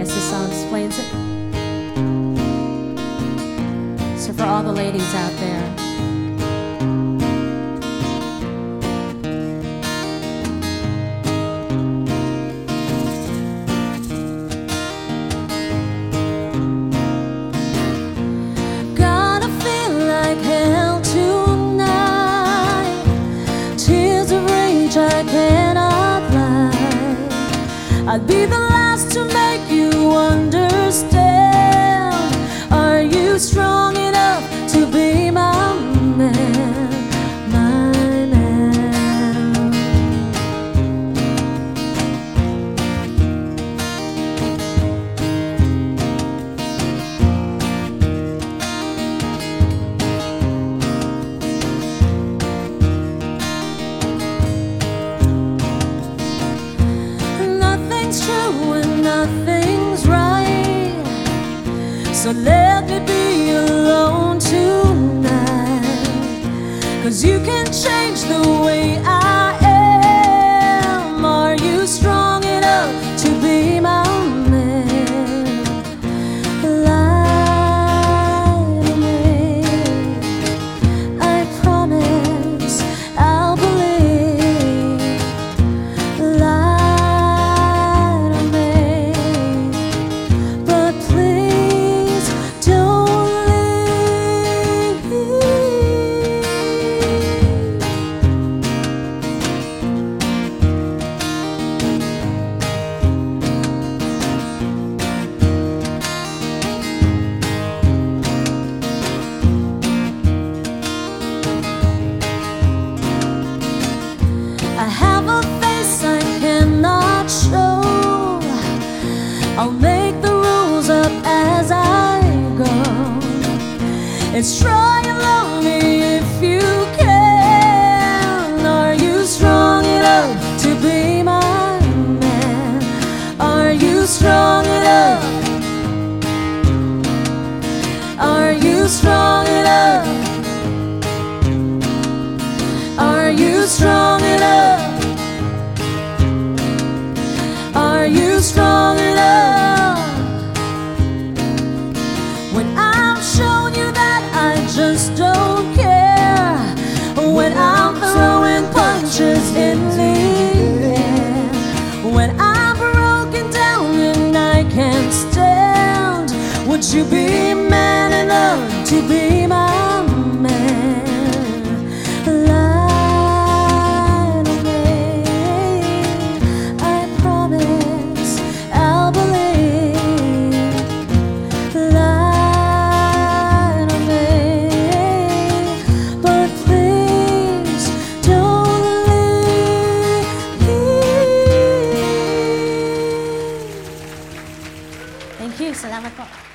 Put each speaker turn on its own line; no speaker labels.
guess this song explains it. So, for all the ladies out there.
I'd be the So let me be It's try and me if you can. Are you strong enough to be my man? Are you strong enough? Are you strong enough? Are you strong When I'm broken down and I can't stand. Would you be man enough to be
thank you. Salamat po.